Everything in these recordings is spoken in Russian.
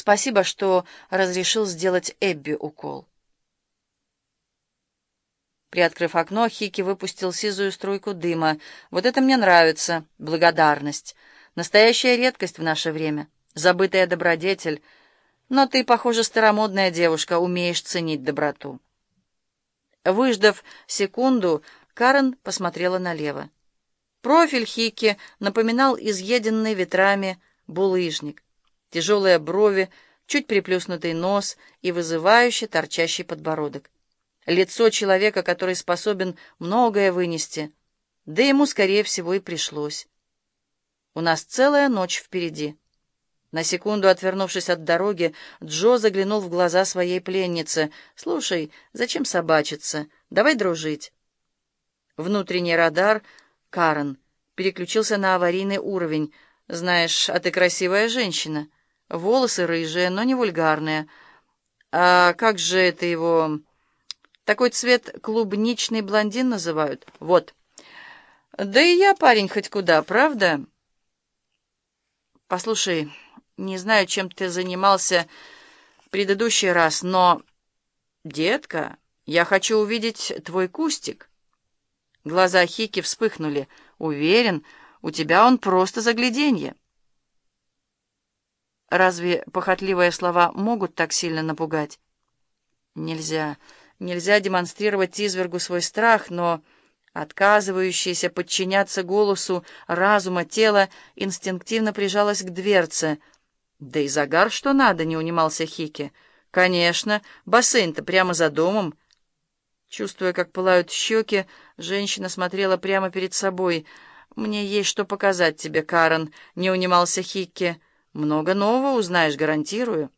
Спасибо, что разрешил сделать Эбби укол. Приоткрыв окно, Хики выпустил сизую струйку дыма. «Вот это мне нравится. Благодарность. Настоящая редкость в наше время. Забытая добродетель. Но ты, похоже, старомодная девушка, умеешь ценить доброту». Выждав секунду, Карен посмотрела налево. Профиль Хики напоминал изъеденный ветрами булыжник. Тяжелые брови, чуть приплюснутый нос и вызывающий торчащий подбородок. Лицо человека, который способен многое вынести. Да ему, скорее всего, и пришлось. У нас целая ночь впереди. На секунду отвернувшись от дороги, Джо заглянул в глаза своей пленницы. «Слушай, зачем собачиться? Давай дружить». Внутренний радар, Карен, переключился на аварийный уровень. «Знаешь, а ты красивая женщина. Волосы рыжие, но не вульгарные. А как же это его...» Такой цвет клубничный блондин называют. Вот. Да и я парень хоть куда, правда? Послушай, не знаю, чем ты занимался в предыдущий раз, но... Детка, я хочу увидеть твой кустик. Глаза Хики вспыхнули. Уверен, у тебя он просто загляденье. Разве похотливые слова могут так сильно напугать? Нельзя. Нельзя демонстрировать извергу свой страх, но отказывающееся подчиняться голосу разума тело инстинктивно прижалось к дверце. «Да и загар что надо», — не унимался Хики. «Конечно, бассейн-то прямо за домом». Чувствуя, как пылают щеки, женщина смотрела прямо перед собой. «Мне есть что показать тебе, Карен», — не унимался Хикки. «Много нового узнаешь, гарантирую».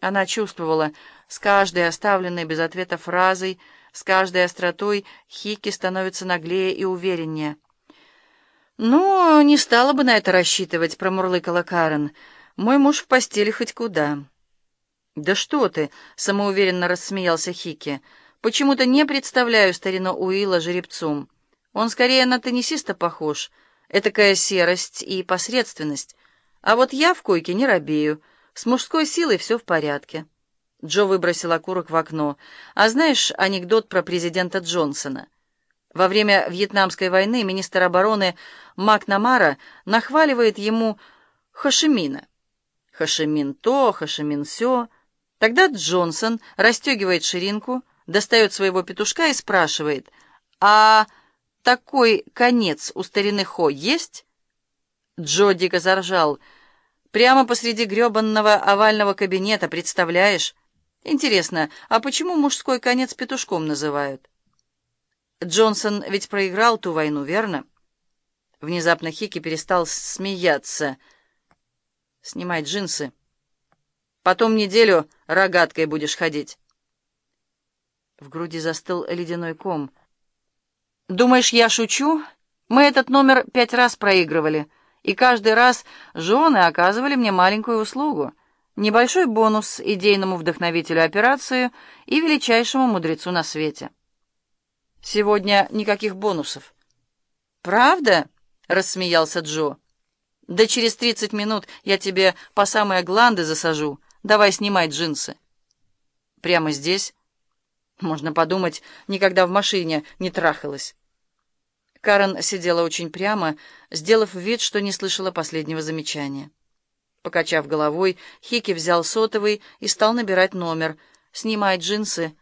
Она чувствовала, с каждой оставленной без ответа фразой, с каждой остротой Хики становится наглее и увереннее. «Ну, не стала бы на это рассчитывать», — промурлыкала Карен. «Мой муж в постели хоть куда». «Да что ты!» — самоуверенно рассмеялся Хики. «Почему-то не представляю старину Уилла жеребцом. Он скорее на теннисиста похож. Этакая серость и посредственность. А вот я в койке не робею. С мужской силой все в порядке». Джо выбросил окурок в окно. «А знаешь анекдот про президента Джонсона?» Во время Вьетнамской войны министр обороны Макнамара нахваливает ему Хошимина. Хошимин то, Хошимин сё. Тогда Джонсон расстегивает ширинку, достает своего петушка и спрашивает, «А такой конец у старины Хо есть?» Джо дико заржал. «Прямо посреди гребанного овального кабинета, представляешь?» Интересно, а почему мужской конец петушком называют? Джонсон ведь проиграл ту войну, верно? Внезапно Хики перестал смеяться. Снимай джинсы. Потом неделю рогаткой будешь ходить. В груди застыл ледяной ком. «Думаешь, я шучу? Мы этот номер пять раз проигрывали, и каждый раз жены оказывали мне маленькую услугу». Небольшой бонус идейному вдохновителю операции и величайшему мудрецу на свете. Сегодня никаких бонусов. «Правда?» — рассмеялся Джо. «Да через тридцать минут я тебе по самые гланды засажу. Давай снимай джинсы». «Прямо здесь?» Можно подумать, никогда в машине не трахалась. Карен сидела очень прямо, сделав вид, что не слышала последнего замечания. Покачав головой, Хики взял сотовый и стал набирать номер. «Снимай джинсы»,